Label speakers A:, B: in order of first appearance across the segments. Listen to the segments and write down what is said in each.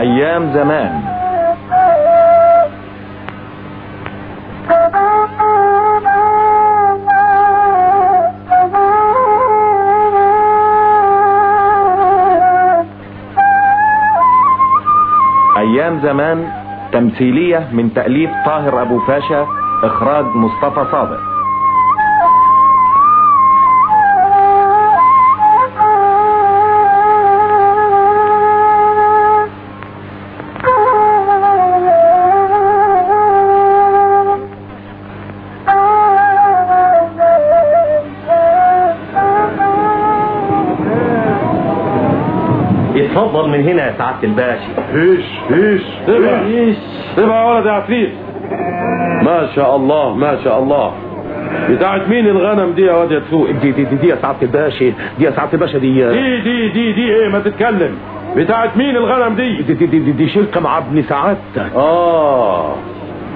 A: أيام زمان. أيام زمان تمثيلية من تأليف طاهر أبو فاشا إخراج مصطفى صادق.
B: من هنا يا سعادة الباشا
C: إيش إيش سيبها سيبها يا ولد يا عفريت. ما شاء الله ما شاء الله. بتاعت مين الغنم دي يا واد يا تسوق
B: دي دي دي, دي يا سعادة الباشا دي يا سعادة الباشا دي.
C: دي دي دي دي. إيه ما تتكلم. بتاعت مين الغنم دي؟
B: دي, دي, دي, دي, دي شركة مع ابن سعادتك.
C: آه.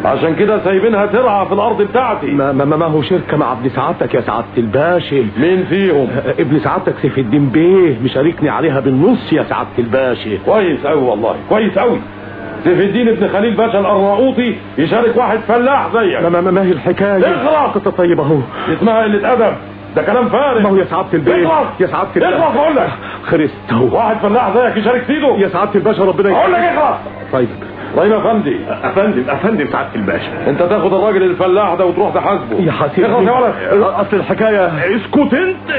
C: عشان كده سايبينها ترعى في الأرض بتاعتي.
B: ما, ما, ما هو شركة مع ابن سعادتك يا سعادة الباشا
C: مين فيهم؟
B: ابن سعادتك سيف الدين بيه مشاركني عليها بالنص يا سعادة الباشا
C: كويس قوي والله كويس قوي سيف الدين ابن خليل باشا الأرناؤوطي يشارك واحد فلاح زيك.
B: ما, ما, ما هي الحكاية؟
C: اخلص
B: طيب اهو
C: اسمها قلة أدب. ده كلام فارغ.
B: ما هو يا سعادة البيه
C: اخلص
B: يا سعادة الباشا
C: اخلص بقول لك.
B: خرست
C: واحد فلاح زيك يشارك سيده.
B: يا سعادة الباشا ربنا
C: أقول لك اخلص
B: طيب.
C: طيب يا فندي
B: افندم افندم سعاده الباشا.
C: أنت تاخد الراجل الفلاح ده وتروح تحاسبه
B: يا حسين
C: يا ولد.
B: أصل الحكاية
C: اسكت أنت.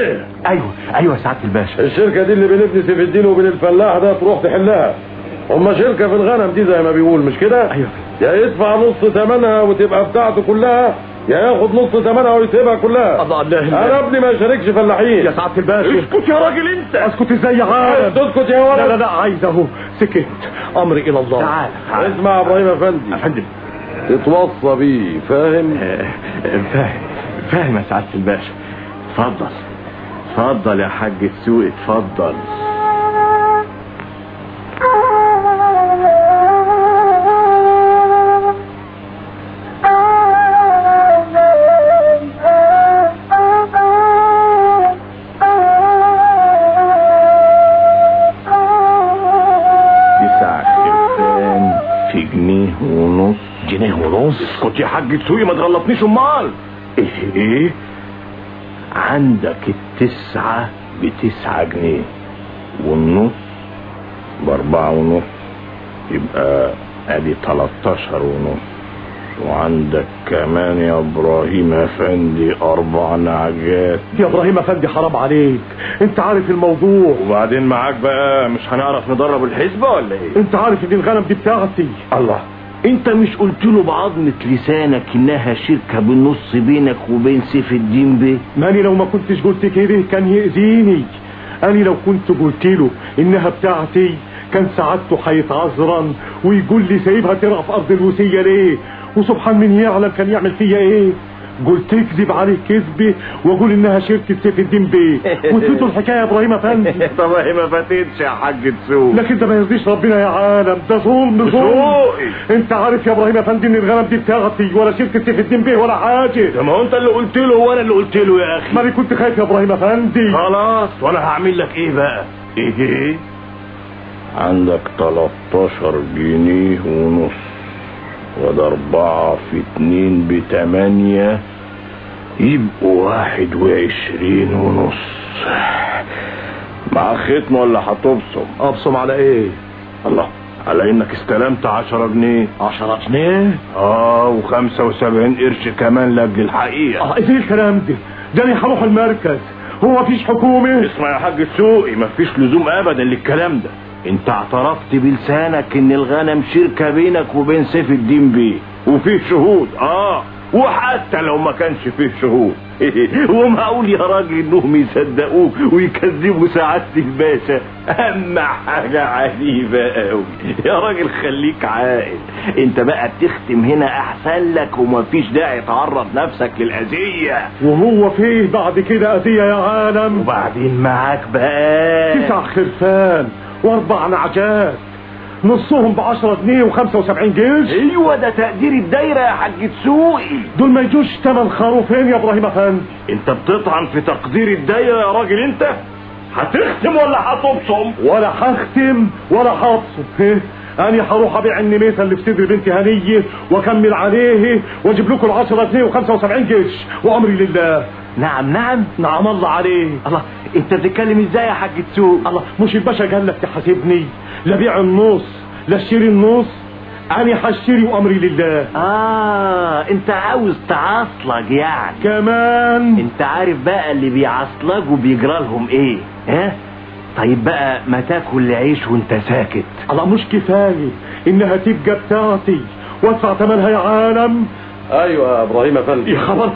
B: أيوه أيوه يا سعادة الباشا.
C: الشركة دي اللي بين ابن سيف الدين وبين الفلاح ده تروح تحلها. هما شركة في الغنم دي زي ما بيقول مش كده؟
B: أيوه.
C: يا يدفع نص ثمنها وتبقى بتاعته كلها ياخد نص ثمنها ويسيبها كلها.
B: الله الله
C: أنا ابني ما يشاركش فلاحين
B: يا سعادة الباشا.
C: اسكت يا راجل انت.
B: اسكت إزاي يا عالم
C: تسكت يا ولد.
B: لا لا لا عايز اهو سكت. أمري إلى الله.
A: تعال
C: اسمع يا إبراهيم أفندي.
B: افندم
C: تتوصى بيه فاهم؟
B: فاهم. فاهم يا سعادة الباشا. اتفضل. اتفضل يا حاج السوق اتفضل. جنيه ونص جنيه ونص اسكت يا حاج تسوقي ما تغلطنيش امال إيه إيه عندك التسعة بتسعة جنيه والنص باربعة ونص يبقى ادي تلاتاشر ونص وعندك كمان يا إبراهيم أفندي أربع نعجات.
D: يا إبراهيم أفندي حرام عليك. أنت عارف الموضوع.
C: وبعدين معاك بقى مش هنعرف ندرب الحسبة ولا إيه؟
D: أنت عارف إن الغنم دي بتاعتي.
B: الله. أنت مش قلت له بعظمة لسانك إنها شركة بالنص بينك وبين سيف الدين بيه
D: ماني لو ما كنتش قلت كده كان يأذيني. أنا لو كنت قلت له إنها بتاعتي كان سعادته هيتعذرن ويقول لي سايبها ترعى في أرض الوسية ليه؟ وسبحان من يعلم كان يعمل فيا إيه؟ قلت اكذب عليه كذبة واقول إنها شركة سيف الدين بيه واديته الحكاية يا إبراهيم أفندي.
B: طب هي ما فاتتش يا حاج تسوق.
D: لكن ده ما يرضيش ربنا يا عالم. ده ظلم ظلم. انت عارف يا إبراهيم أفندي إن الغنم دي بتاعتي ولا شركة سيف الدين بيه ولا حاجة.
B: ده ما هو انت اللي قلت له وأنا اللي قلت له يا أخي.
D: ما أنا كنت خايف يا إبراهيم أفندي؟
B: خلاص وأنا هعمل لك إيه بقى؟ إيه إيه عندك 13 جنيه ونص. وده اربعة في اتنين بتمانية يبقوا واحد وعشرين ونص. مع ختم ولا هتبصم؟
D: أبصم على إيه؟
B: الله على إنك استلمت عشرة جنيه.
D: عشرة جنيه؟
B: آه وخمسة وسبعين قرش كمان لاجل الحقيقة.
D: آه إيه الكلام ده؟ ده أنا هروح المركز. هو مفيش حكومة؟
B: اسمع يا حاج السوقي مفيش لزوم ابدا للكلام ده. انت اعترفت بلسانك إن الغنم شركة بينك وبين سيف الدين بيه وفيه شهود آه وحتى لو ما كانش فيه شهود. ومعقول يا راجل إنهم يصدقوك ويكذبوا سعادة الباشا. اما حاجة عجيبة قوي يا راجل خليك عاقل. أنت بقى بتختم هنا أحسن لك ومفيش داعي تعرض نفسك للأذية.
D: وهو فيه بعد كده أذية يا عالم.
B: وبعدين معاك بقى.
D: تسع خرفان. واربع نعجات. نصهم بعشرة جنيه وخمسة وسبعين قرش
B: أيوه ده تقدير الدايرة يا حاج تسوقي.
D: دول ما يجوش تمن خروفين يا إبراهيم أفندي.
B: أنت بتطعن في تقدير الدايرة يا راجل أنت؟ هتختم ولا هتبصم؟
D: ولا هختم ولا هبصم؟ أنا هروح أبيع النميسة اللي في صدر بنتي هنية وأكمل عليه وأجيب لكم العشرة جنيه و75 قرش وأمري لله.
E: نعم نعم.
D: نعم الله عليه
E: الله انت بتتكلم إزاي يا حاج تسوق
D: الله مش الباشا قال لك تحاسبني. لا بيع النص لا اشتري النص. أنا هشتري وامري لله.
E: آه انت عاوز تعصلك يعني.
D: كمان.
E: انت عارف بقى اللي بيعصلجوا بيجرى لهم إيه؟ ها؟ طيب بقى ما تاكل عيش وانت ساكت.
D: الله مش كفاية إنها تبقى بتاعتي وأدفع ثمنها يا عالم.
C: أيوه يا إبراهيم افندي
D: يا خبر؟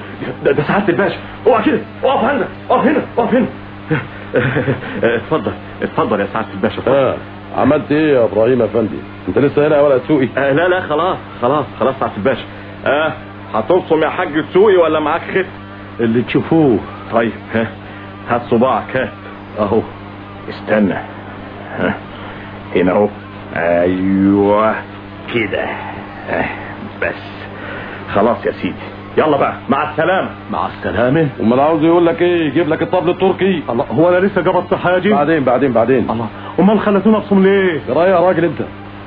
D: ده, ده سعادة الباشا. اوعى كده اقف هنا. اقف هنا. اقف هنا.
A: اتفضل. اتفضل يا سعادة الباشا. اتفضل.
C: آه. عملت إيه يا إبراهيم افندي أنت لسه هنا يا ولد سوقي
A: آه لا لا خلاص خلاص خلاص سعادة الباشا. آه هتبصم يا حاج تسوقي ولا معاك خت
D: اللي تشوفوه.
A: طيب ها هات صباعك هات أهو. استنى. ها. هنا أهو. أيوه. كده. آه، بس. خلاص يا سيدي. يلا بقى مع السلامة.
D: مع السلامة.
C: أمال عاوز يقول لك إيه؟ يجيب لك الطبل التركي.
D: الله هو أنا لسه جبرت حاجة
C: بعدين بعدين بعدين.
D: الله. أمال خلتوني ابصم ليه؟
C: جرايه يا راجل أنت.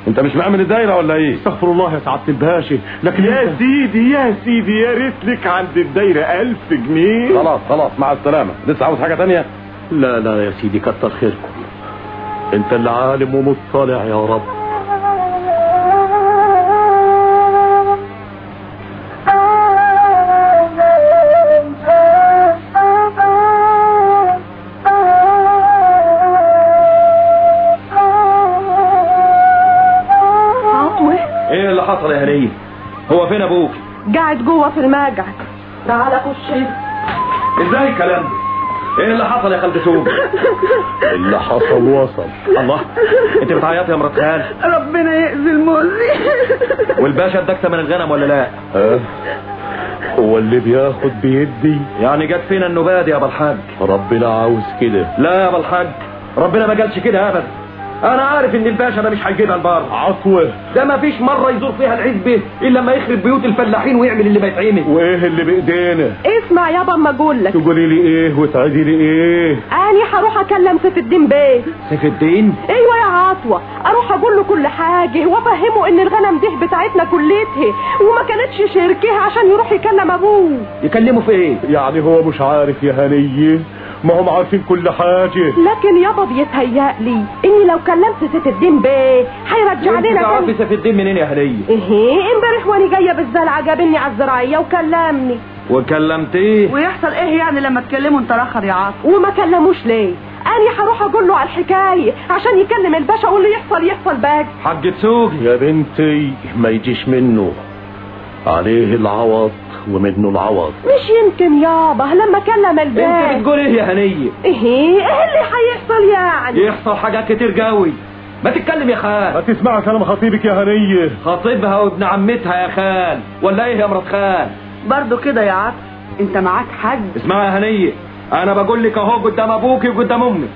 C: أنت مش مأمن الدايرة ولا إيه؟
D: استغفر الله يا سعادة الباشا. لكن
A: يا
D: أنت-
A: سيدي يا سيدي يا ريت لك عند الدايرة ألف جنيه.
C: خلاص خلاص مع السلامة. لسه عاوز حاجة تانية؟
D: لا لا يا سيدي كتر خيركم. أنت اللي عالم ومطلع يا رب.
A: إيه اللي حصل يا هنيه هو فين أبوك؟
F: قاعد جوه في المقعد تعال خش.
A: إزاي الكلام ده؟ إيه اللي حصل يا خالد سوق
D: اللي حصل؟ وصل.
A: الله أنت بتعيطي يا مرات خال.
F: ربنا يأذي المؤذي
A: والباشا اداك ثمن الغنم ولا لا؟
D: آه هو اللي بياخد بيدي.
A: يعني جت فينا النباد يا أبو الحاج.
D: ربنا عاوز كده.
A: لا يا أبو الحاج ربنا ما قالش كده أبدا. أنا عارف إن الباشا ده مش هيجيبها البار.
D: عطوة
A: ده ما فيش مرة يزور فيها العزبة إلا لما يخرب بيوت الفلاحين ويعمل اللي ما يتعمل
D: وإيه اللي بإيدينا؟
F: اسمع يابا اما أقول لك.
D: تقولي لي إيه وتعيدي لي إيه؟
F: اني هروح أكلم سيف الدين بيه
A: سيف الدين؟
F: أيوه يا عطوة أروح أقول له كل حاجة وأفهمه إن الغنم دي بتاعتنا كلتها وما كانتش شركها عشان يروح يكلم أبوه.
A: يكلموا في إيه؟
D: يعني هو مش عارف يا هنية؟ ما هم عارفين كل حاجة.
F: لكن يابا بيتهيألي إني لو كلمت سيف الدين بيه هيرجع
A: أنت
F: لنا
A: تعرفي سيف الدين منين يا هنيه
F: إيه امبارح وأنا جاية بالزلعه جابني على الزراعية وكلمني.
A: وكلمتيه؟
G: ويحصل إيه يعني لما تكلموا انت الآخر يا عاطف
F: وما كلموش ليه؟ أنا هروح أقول له على الحكاية عشان يكلم الباشا واللي يحصل يحصل باقي
A: حاج تسوقي.
D: يا بنتي ما يجيش منه. عليه العوض ومنه العوض.
F: مش يمكن يابا لما كلم
A: أنت
F: الباشا
A: بتقول إيه يا هنية؟
F: إيه إيه اللي هيحصل يعني؟
A: يحصل حاجات كتير قوي. ما تتكلم يا خال.
D: ما تسمع كلام خطيبك يا هنية.
A: خطيبها وابن عمتها يا خال. ولا إيه يا مرات خال؟
G: برضو كده يا عاطف أنت معاك حد؟
A: اسمعي يا هنية أنا بقول لك أهو قدام أبوكي وقدام أمي.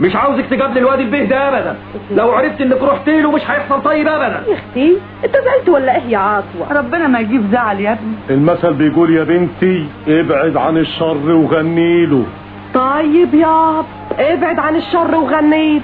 A: مش عاوزك تقابلي الواد البيه ده ابدا. لو عرفت إنك رحت له مش هيحصل طيب ابدا.
F: يا أختي انت زعلت ولا إيه يا عطوة؟
G: ربنا ما يجيب زعل يا ابني.
D: المثل بيقول يا بنتي ابعد عن الشر وغني له.
F: طيب ياب ابعد عن الشر وغنيت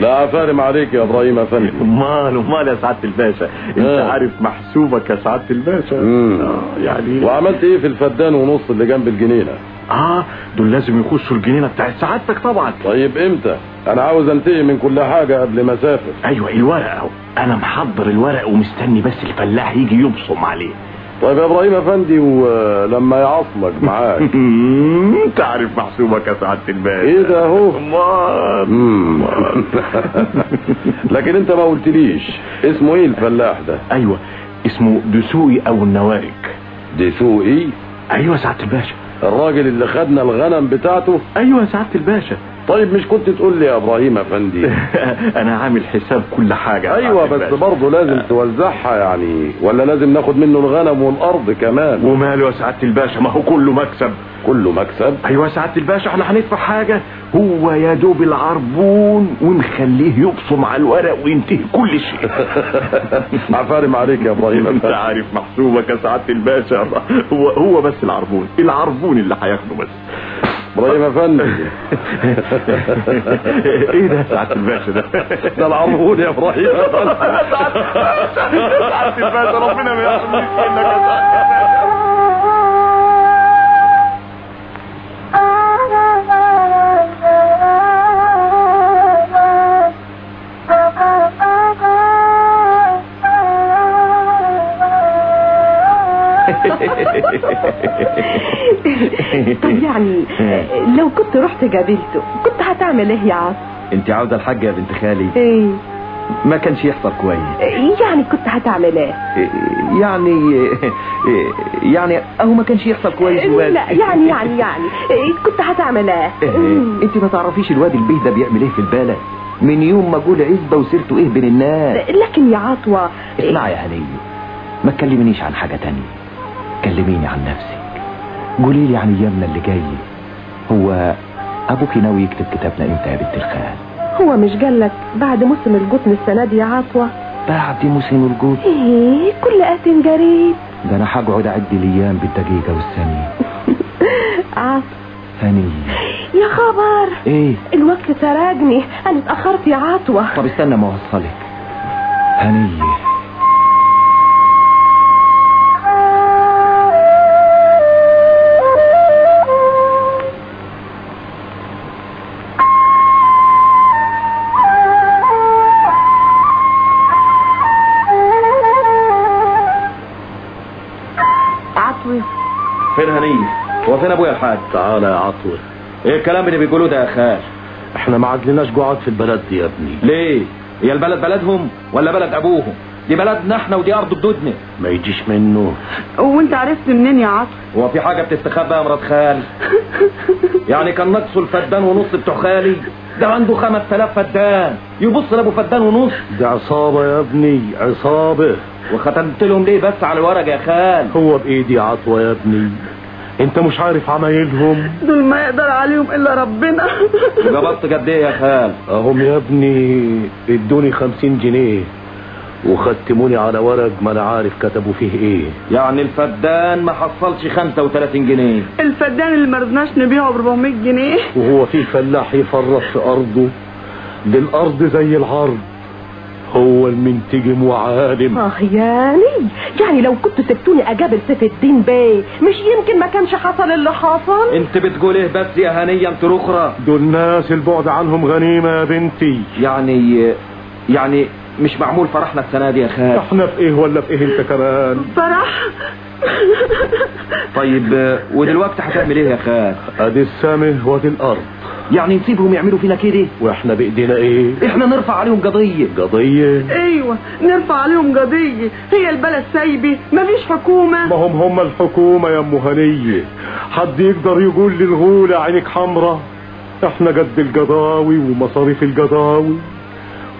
C: لا فارم عليك يا إبراهيم افندي
A: امال امال يا سعادة الباشا. أنت
C: آه.
A: عارف محسوبك يا سعادة الباشا. آه، يعني
C: وعملت إيه في الفدان ونص اللي جنب الجنينة؟
A: آه دول لازم يخشوا الجنينة بتاعت سعادتك طبعا.
C: طيب إمتى؟ أنا عاوز أنتهي من كل حاجة قبل ما أسافر.
A: أيوه الورق. اهو أنا محضر الورق ومستني بس الفلاح يجي يبصم عليه.
C: طيب يا إبراهيم أفندي ولما يعصلك معاك.
A: انت عارف محسوبك يا سعادة الباشا
C: إيه ده اهو. لكن أنت ما قلتليش اسمه إيه الفلاح ده؟
A: أيوه اسمه دسوقي أو النوارك
C: دسوقي؟
A: أيوه سعادة الباشا.
C: الراجل اللي خدنا الغنم بتاعته؟
A: أيوه سعادة الباشا.
H: طيب مش كنت تقول لي يا إبراهيم افندي
I: أنا عامل حساب كل حاجة
H: أيوه بس برضه لازم توزعها يعني ولا لازم ناخد منه الغنم والأرض كمان؟
I: وماله يا سعادة الباشا ما هو كله مكسب.
H: كله مكسب؟
I: أيوه يا سعادة الباشا إحنا هندفع حاجة. هو يا دوب العربون ونخليه يبصم على الورق وينتهي كل شيء.
H: عفارم عليك يا
I: إبراهيم.
H: أنت
I: عارف محسوبك يا سعادة الباشا. هو هو بس العربون العربون اللي هياخده بس.
H: إبراهيم افندي
I: إيه ده سعاده الباشا ده.
H: ده العربون يا إبراهيم.
I: سعاده الباشا. ربنا ما يحرمنيش منك يا سعاده
F: يعني لو كنت رحت قابلته كنت هتعمل إيه يا عاطف
A: أنت عاوزه الحاجة يا بنت خالي.
F: إيه.
A: ما كانش يحصل كويس.
F: يعني كنت هتعمل إيه؟
A: يعني يعني أهو ما كانش يحصل كويس وبس.
F: لا يعني يعني يعني إيه كنت هتعمل إيه؟ مم.
A: أنت ما تعرفيش الواد البيه ده بيعمل إيه في البلد؟ من يوم ما جول عزبة وسيرته إيه بين الناس.
F: لكن يا عطوة
A: اسمعي يا هنيه ما تكلمنيش عن حاجة تانية. كلميني عن نفسك. قولي لي عن أيامنا اللي جاية. هو أبوك ناوي يكتب كتابنا إمتى يا بنت الخال؟
F: هو مش قالك بعد موسم القطن السنة دي يا عطوة
A: بعد موسم الجود
F: إيه كل آت قريب.
A: ده أنا هقعد أعد الأيام بالدقيقة والثانية.
F: عطوة
A: هنيه
F: يا خبر.
A: إيه؟
F: الوقت سرقني. أنا اتأخرت يا عطوة
A: طب استنى ما أوصلك. هنيه فين أبويا الحاج؟
H: تعالى يا عطوة.
A: إيه الكلام اللي بيقولوه ده يا خال؟
H: إحنا ما عدلناش قعد في البلد دي يا ابني.
A: ليه؟ هي البلد بلدهم ولا بلد أبوهم؟ دي بلدنا إحنا ودي أرض جدودنا
H: ما يجيش منه.
G: وانت عرفت منين يا عطوة؟
A: هو في حاجة بتستخبى يا مرات خال؟ يعني كان نقصه الفدان ونص بتوع خالي؟ ده عنده 5000 فدان. يبص لأبو فدان ونص.
H: دي عصابة يا ابني عصابة.
A: وختمت لهم ليه بس على الورق يا خال؟
H: هو بإيدي عطوة يا ابني. انت مش عارف عمايلهم.
G: دول ما يقدر عليهم إلا ربنا.
A: وجبطت قد إيه يا خال؟
H: أهم يا ابني ادوني خمسين جنيه وختموني على ورق ما أنا عارف كتبوا فيه إيه.
A: يعني الفدان ما حصلش 35 جنيه.
G: الفدان اللي مرضناش نبيعه ب 400 جنيه.
H: وهو في فلاح يفرط في أرضه دي الأرض زي العرض. هو المنتجم وعالم.
F: آه يعني؟ يعني لو كنت سبتوني اجابل سيف الدين بيه مش يمكن ما كانش حصل اللي حصل؟
A: أنت بتقول إيه بس يا هنية أنت رخرة.
H: دول ناس البعد عنهم غنيمة يا بنتي.
A: يعني يعني مش معمول فرحنا السنة دي يا خال.
H: إحنا في إيه ولا في إيه أنت كمان؟
G: فرح؟
A: طيب ودلوقتي هتعمل إيه يا خال؟
H: أدي السماء وأدي الأرض.
A: يعني نسيبهم يعملوا فينا كده
H: وإحنا بإيدينا إيه؟
A: إحنا نرفع عليهم قضية.
H: قضية؟
G: أيوه نرفع عليهم قضية. هي البلد سايبة مفيش حكومة.
H: ما هم هم الحكومة يا أم هنية. حد يقدر يقول للغولة عينك حمرة إحنا قد القضاوي ومصاريف القضاوي.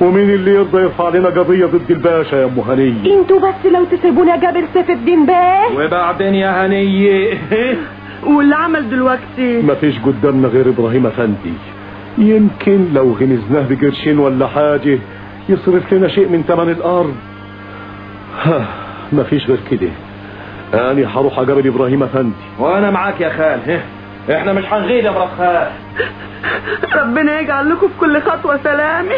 H: ومين اللي يرضى يرفع لنا قضية ضد الباشا يا أم هنية؟
F: أنتوا بس لو تسيبوني اجابل سيف الدين بيه.
A: وبعدين يا هنية.
G: واللي عمل دلوقتي؟
H: مفيش قدامنا غير إبراهيم أفندي. يمكن لو غنزناه بقرشين ولا حاجة يصرف لنا شيء من ثمن الأرض. ها مفيش غير كده. أنا هروح أقابل إبراهيم أفندي.
A: وأنا معاك يا خال. هه. إحنا مش هنغير يا مرات خال.
G: ربنا يجعل لكم في كل خطوة سلامه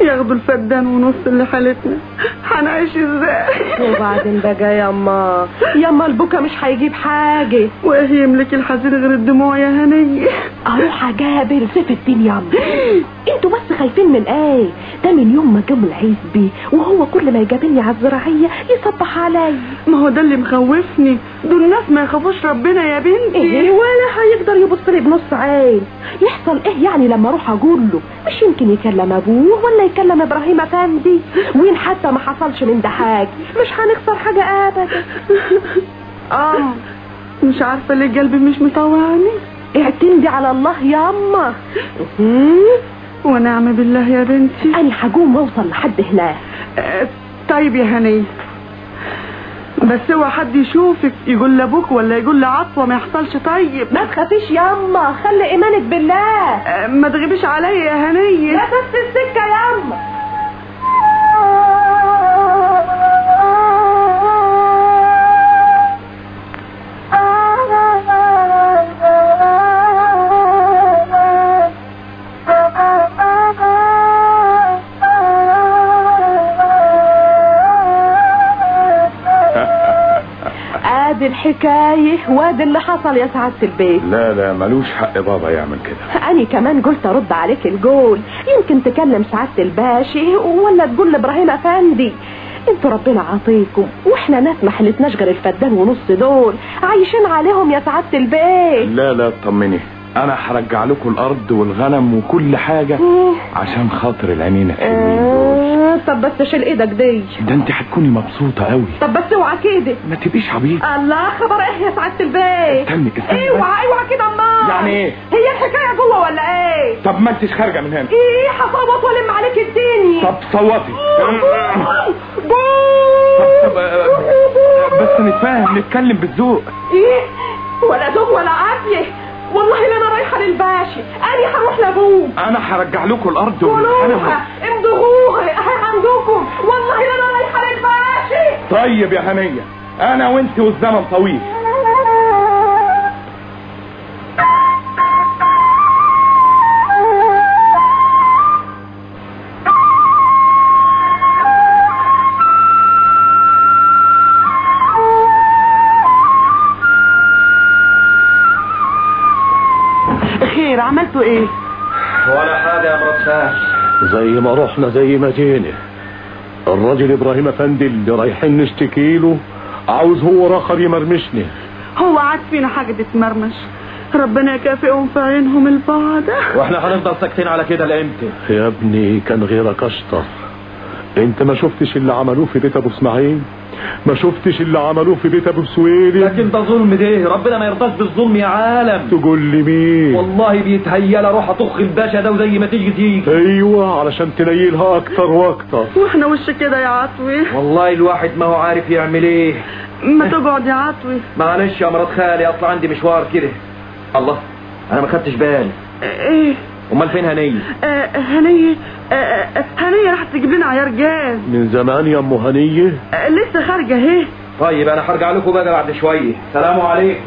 G: ياخدوا الفدان ونص اللي حالتنا هنعيش إزاي؟
F: وبعدين بقى ياما ياما البكا مش هيجيب حاجة.
G: وايه يملك الحزين غير الدموع يا هنيه
F: أروح اجابل سيف الدين ياما أنتوا بس خايفين من إيه؟ ده من يوم ما جم العزبي وهو كل ما يجابلني على الزراعية يصبح عليا
G: ما هو ده اللي مخوفني. دول ناس ما يخافوش ربنا يا بنتي.
F: إيه ولا هيقدر يبص لي بنص عين. يحصل إيه يعني لما أروح أقول له؟ مش يمكن يكلم أبوه ولا يكلم إبراهيم أفندي. وين حتى ما حصلش من ده حاجة مش هنخسر حاجة ابدا. أم.
G: مش عارفة ليه قلبي مش مطوعني.
F: اعتمدي على الله ياما
G: ونعم بالله يا بنتي.
F: أنا هقوم أوصل لحد هناك
G: آه، طيب يا هنية بس اوعى حد يشوفك يقول لأبوك ولا يقول لعطوة ما يحصلش طيب.
F: ما تخافيش ياما خلي إيمانك بالله.
G: آه، ما تغيبيش عليا يا هنية
F: لا تنسي السكة ياما ادي الحكاية وادي اللي حصل يا سعادة البيت.
E: لا لا ملوش حق بابا يعمل كده.
F: أنا كمان قلت أرد عليك الجول يمكن تكلم سعادة الباشا ولا تقول لإبراهيم أفندي. أنتوا ربنا عاطيكم وإحنا ناس ما حلتناش غير الفدان ونص دول. عايشين عليهم يا سعادة البيت.
E: لا لا اطمني أنا هرجع لكم الأرض والغنم وكل حاجة عشان خاطر العينين الحلوين دول.
F: آه طب بس شيل إيدك دي.
E: ده أنت هتكوني مبسوطة قوي
F: طب بس اوعى كده.
E: ما تبقيش عبيط.
F: الله خبر إيه يا سعادة البيت؟
E: استني استني
F: اوعى اوعى كده امال
E: يعني إيه؟
F: هي الحكاية جوه ولا إيه؟
E: طب ما أنتش خارجة من هنا.
F: إيه هصوت وألم عليك الدنيا.
E: طب صوتي. طب آه، بس نتفاهم نتكلم بالذوق.
F: إيه ولا دوب ولا عافية. للباشا أنا هروح لأبوه.
E: أنا هرجع لكم الأرض
F: قولوها. امضغوها. اهي عندكم والله لا أنا رايحة للباشا
E: طيب يا هنية أنا وأنت والزمن طويل.
H: رحنا زي ما جينا الراجل إبراهيم افندي اللي رايحين نشتكي له عاوز هو رخر يمرمشني
G: هو عاد فينا حاجة تتمرمش. ربنا يكافئهم في عينهم البعض
A: وإحنا هنفضل ساكتين على كده لامتى
H: يا ابني كان غيرك أشطر. أنت ما شفتش اللي عملوه في بيت أبو إسماعيل؟ ما شفتش اللي عملوه في بيت أبو سويلي.
A: لكن ده ظلم ده ربنا ما يرضاش بالظلم يا عالم.
H: تقول لي مين؟
A: والله بيتهيأ أروح أطخ الباشا ده وزي ما تيجي تيجي.
H: أيوه علشان تنيلها أكتر وأكتر.
G: وإحنا وش كده يا عطوي؟
A: والله الواحد ما هو عارف يعمل إيه.
G: ما تقعد يا عطوي.
A: معلش يا مرات خالي اصل عندي مشوار كده. الله أنا ما خدتش بالي.
G: إيه؟
A: أمال فين هنيه
G: آه هنية آه آه، هنية راح تجيب لنا عيار جاز.
H: من زمان يا ام هنيه
G: آه لسه خارجة اهي
A: طيب أنا هرجع لكم بقى بعد شوية سلام عليكم.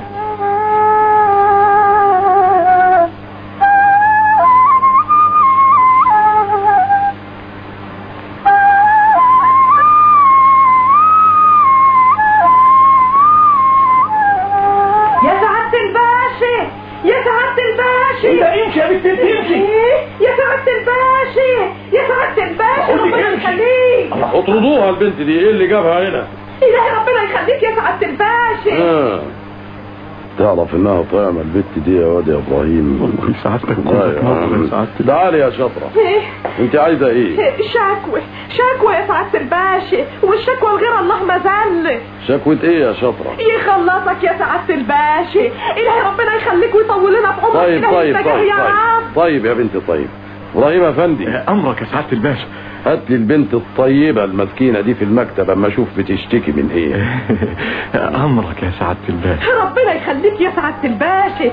E: امشي يا بنت
F: إيه؟ يا سعادة الباشا يا سعادة الباشا ربنا. يخليك.
H: اطردوها البنت دي. إيه اللي جابها هنا؟
F: إلهي ربنا يخليك يا سعادة الباشا
C: آه. تعرف إنها طعمة البت دي يا واد يا إبراهيم.
H: والله سعادتك
C: يا عم. تعالي يا شطرة.
F: إيه؟
C: أنت عايزة إيه؟
F: شكوى شكوى يا سعادة الباشا والشكوى لغير الله مذل
C: شكوة إيه يا شطرة؟
F: يخلصك يا سعادة الباشا. إلهي ربنا يخليك ويطول لنا في عمرك
C: طيب طيب
F: يستجاه
C: طيب
F: يا رب
C: طيب. طيب يا بنتي طيب. إبراهيم أفندي.
H: أمرك يا سعادة الباشا.
C: هات لي البنت الطيبة المسكينة دي في المكتب أما أشوف بتشتكي من إيه؟
H: أمرك يا سعادة الباشا.
F: ربنا يخليك يا سعادة الباشا.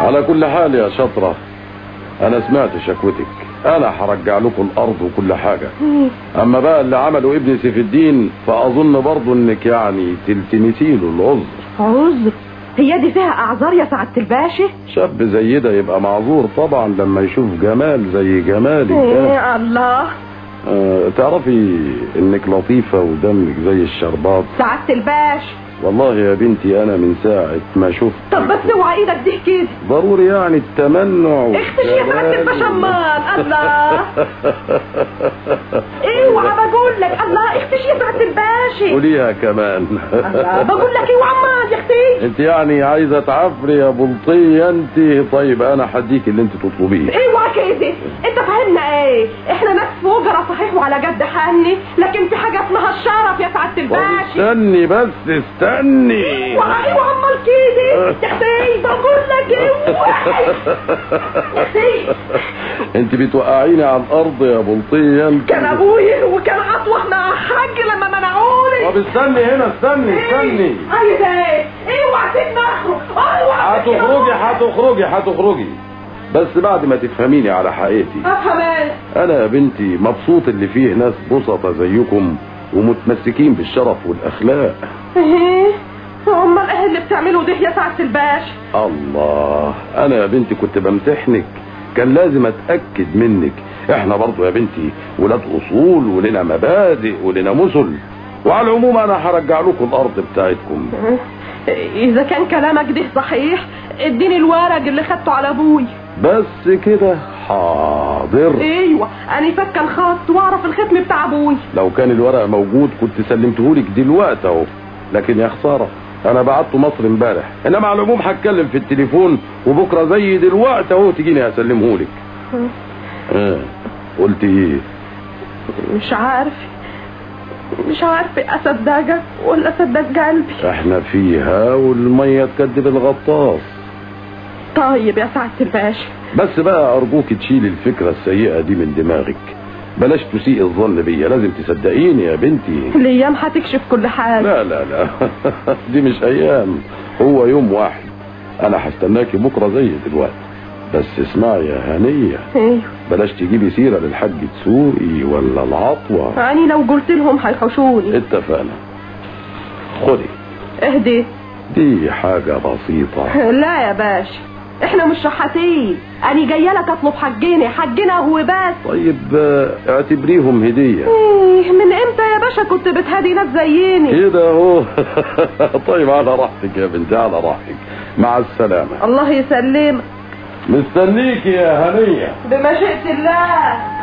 C: على كل حال يا شطرة أنا سمعت شكوتك. أنا هرجع لكم الأرض وكل حاجة. أما بقى اللي عمله ابن سيف الدين فأظن برضو إنك يعني تلتمسي له العذر.
F: عذر؟ هي دي فيها أعذار يا سعادة الباشا؟
C: شاب زي ده يبقى معذور طبعا لما يشوف جمال زي جمالك ده.
F: إيه الله.
C: آه تعرفي إنك لطيفة ودمك زي الشربات.
F: سعادة الباشا.
C: والله يا بنتي أنا من ساعة ما شفت
F: طب بس اوعى إيدك دي كده.
C: ضروري يعني التمنع
F: اختش يا. الباشا امال الله. اوعى بقول بقول لك الله. اختش يا سعاده الباشا.
C: قوليها كمان.
F: الله. بقول لك إيه وعمال يا أختي.
C: أنت يعني عايزة تعفري يا بلطية أنت. طيب أنا هديك اللي أنت تطلبيه.
F: اوعى كده أنت فاهمنا إيه؟ إحنا ناس فجرة صحيح وعلى قد حالي لكن في حاجة اسمها الشرف يا سعاده
C: طب
F: الباشا
C: استني بس استني.
F: اوعى اوعى عمال كده يا أختي بقول لك أختي
C: أنت بتوقعيني على الأرض يا بلطية
F: كان أبوي وكان اطوح مع حاج لما منعوني.
C: طب استني هنا استني استني.
F: عايز إيه؟ اوعى أخرج. اوعى
C: هتخرجي هتخرجي هتخرجي بس بعد ما تفهميني على حقيقتي.
F: أفهم. إيه
C: أنا يا بنتي مبسوط اللي فيه ناس بسطة زيكم ومتمسكين بالشرف والأخلاق.
F: إيه؟ امال إيه اللي بتعمله ده يا سعاده الباشا
C: الله أنا يا بنتي كنت بمتحنك. كان لازم أتأكد منك. إحنا برضو يا بنتي ولاد أصول ولنا مبادئ ولنا مثل وعلى العموم أنا هرجع لكم الأرض بتاعتكم.
F: إذا كان كلامك ده صحيح إديني الورق اللي خدته على أبوي.
C: بس كده حاضر.
F: أيوه أنا فك الخط واعرف الختم بتاع أبوي.
C: لو كان الورق موجود كنت سلمتهولك دلوقتي اهو. لكن يا خسارة أنا بعته مصر امبارح. انما على العموم هتكلم في التليفون وبكرة زي دلوقتي اهو تجيني هسلمهولك آه. قلت إيه؟
F: مش عارف. مش عارف اصدقك ولا اصدق قلبي.
C: إحنا فيها والمية تكدب الغطاس.
F: طيب يا سعاده الباشا
C: بس بقى أرجوك تشيلي الفكرة السيئة دي من دماغك. بلاش تسيء الظن بيا لازم تصدقيني يا بنتي.
F: الأيام هتكشف كل حاجة.
C: لا لا لا. دي مش أيام هو يوم واحد. أنا هستناكي بكرة زي دلوقتي. بس اسمعي يا هنيه
F: أيوه
C: بلاش تجيبي سيرة للحاج تسوقي ولا العطوة.
F: يعني لو قلت لهم هيحوشوني.
C: اتفقنا. خدي.
F: اهدي.
C: دي حاجة بسيطة.
F: لا يا باشا إحنا مش شحاتين أنا جاية لك أطلب حجيني حجنا هو بس.
C: طيب آه، اعتبريهم هدية.
F: إيه من إمتى يا باشا كنت بتهدي ناس زيني؟
C: كده اهو طيب على راحتك يا بنتي على راحتك. مع السلامة.
F: الله يسلمك.
C: مستنيك يا هنية.
F: بمشيئة الله.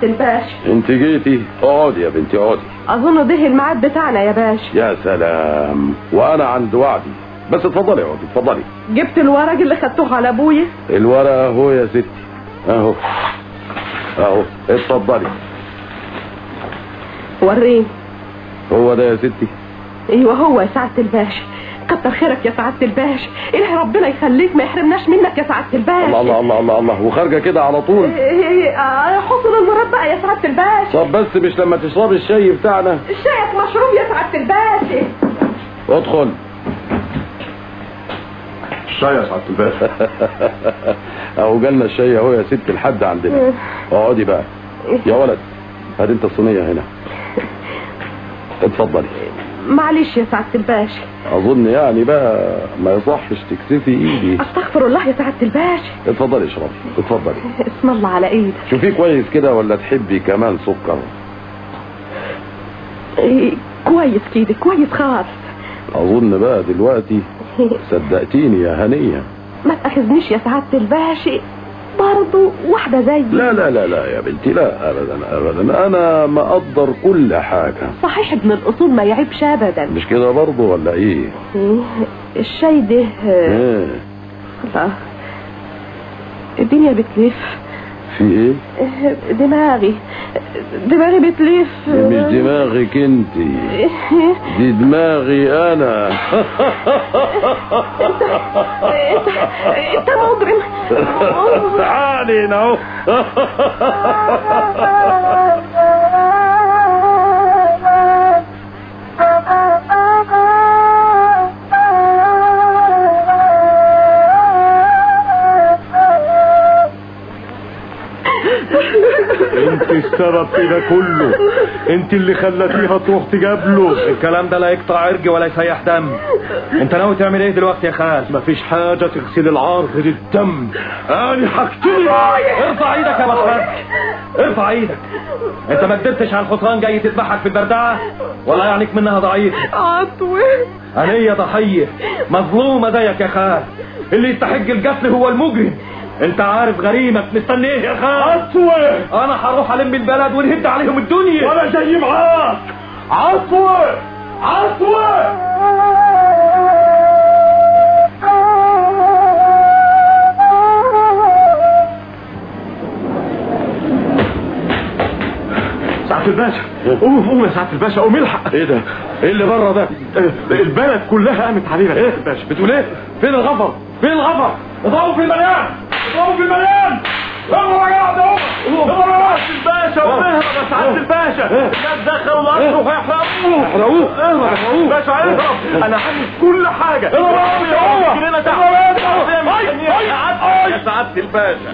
F: سعادة الباشا
C: انت جيتي. اقعدي يا بنتي اقعدي.
F: أظن ده الميعاد بتاعنا يا باشا
C: يا سلام. وأنا عند وعدي. بس اتفضلي اقعدي اتفضلي.
F: جبت الورق اللي خدته على أبويا.
C: الورق اهو يا ستي. اهو. اهو. اتفضلي.
F: وريني.
C: هو ده يا ستي؟
F: أيوه هو يا سعادة الباشا كتر خيرك يا سعادة الباشا إلهي ربنا يخليك ما يحرمناش منك يا سعادة الباشا
C: الله الله الله الله الله. وخارجة كده على طول.
F: إيه إيه آه، حسن المراد بقى يا سعادة الباشا
C: طب بس مش لما تشربي الشاي بتاعنا.
F: الشايك مشروب يا سعادة الباشا
C: ادخل.
H: الشاي يا سعادة الباشا
C: أهو جالنا الشاي أهو يا ست الحد عندنا. اقعدي بقى. يا ولد هات انت الصينية هنا. اتفضلي.
F: معلش يا سعادة الباشا.
C: أظن يعني بقى ما يصحش تكسفي إيدي.
F: أستغفر الله يا سعادة الباشا.
C: اتفضلي اشربي اتفضلي.
F: اسم الله على إيدك.
C: شوفيه كويس كده ولا تحبي كمان سكر؟
F: إيه، كويس كده كويس خالص.
C: أظن بقى دلوقتي صدقتيني يا هنية.
F: ما تأخذنيش يا سعادة الباشا. برضو واحدة زي
C: لا لا لا لا يا بنتي لا ابدا ابدا. أنا مقدر كل حاجة.
F: صحيح ابن الأصول ما يعيبش أبدا.
C: مش كده برضه ولا إيه؟
F: إيه، الشاي ده
C: إيه؟
F: لا الدنيا بتلف.
C: في
F: إيه؟ دماغي. دماغي بتلف
C: مش دماغك أنت. دي دماغي أنا.
F: انت أنت مجرم.
C: تعالي اهو
H: انت
D: السبب في ده كله. انت اللي خلتيها تروح تجابله
H: الكلام ده لا يقطع عرج ولا يسيح دم. انت ناوي تعمل إيه دلوقتي يا خال؟
D: مفيش حاجة تغسل العار غير الدم أنا هقتلك
H: ارفع إيدك يا بطل. ارفع إيدك. انت ما كدبتش على الحصان جاي تذبحك في البردعة؟ ولا يعنيك منها ضعيف.
G: عطوة.
H: هي ضحية. مظلومة زيك يا خال. اللي يستحق القتل هو المجرم. انت عارف غريمك مستني إيه يا خال.
D: عطوة
H: أنا هروح ألم البلد ونهد عليهم الدنيا.
D: وأنا جاي معاك. عطوة عطوة سعادة الباشا. قوم قوم يا سعادة الباشا قوم الحق.
C: إيه ده؟ إيه اللي بره ده؟
D: البلد كلها قامت علينا. يا سعادة الباشا
H: بتقول إيه؟ فين الغفر؟ فين الغفر؟ اضربوا في المليان اضربوا في المليان اضربوا يا ده اضربوا يا
D: الباشا ومهرب يا سعادة الباشا الناس دخلوا القصر وهيحرقوه
H: احرقوه اهرب احرقوه
D: باشا اهرب أنا عامل كل حاجة
H: اهرب يا
D: جنينة تحت
H: يا سعاده الباشا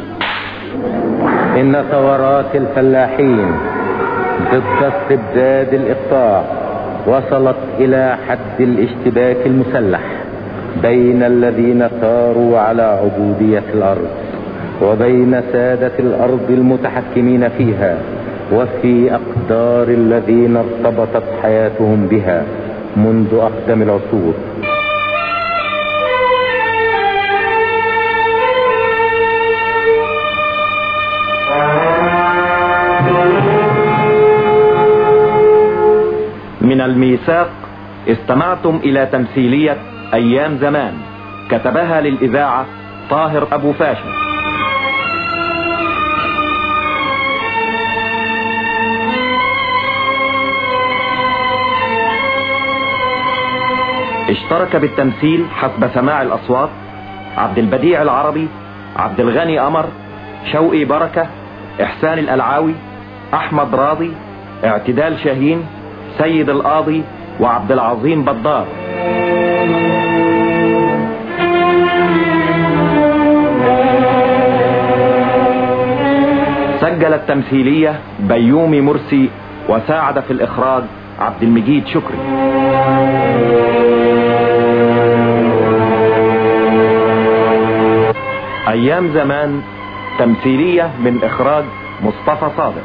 J: إن ثورات الفلاحين ضد استبداد الإقطاع وصلت إلى حد الاشتباك المسلح بين الذين ثاروا على عبودية الأرض وبين سادة الأرض المتحكمين فيها وفي أقدار الذين ارتبطت حياتهم بها منذ أقدم العصور.
A: من الميثاق استمعتم إلى تمثيلية أيام زمان كتبها للإذاعة طاهر أبو فاشا اشترك بالتمثيل حسب سماع الأصوات عبد البديع العربي عبد الغني قمر شوقي بركة إحسان الألعاوي أحمد راضي اعتدال شاهين سيد القاضي وعبد العظيم بدار. سجل التمثيلية بيومي مرسي وساعد في الإخراج عبد المجيد شكري. أيام زمان تمثيلية من إخراج مصطفى صادق.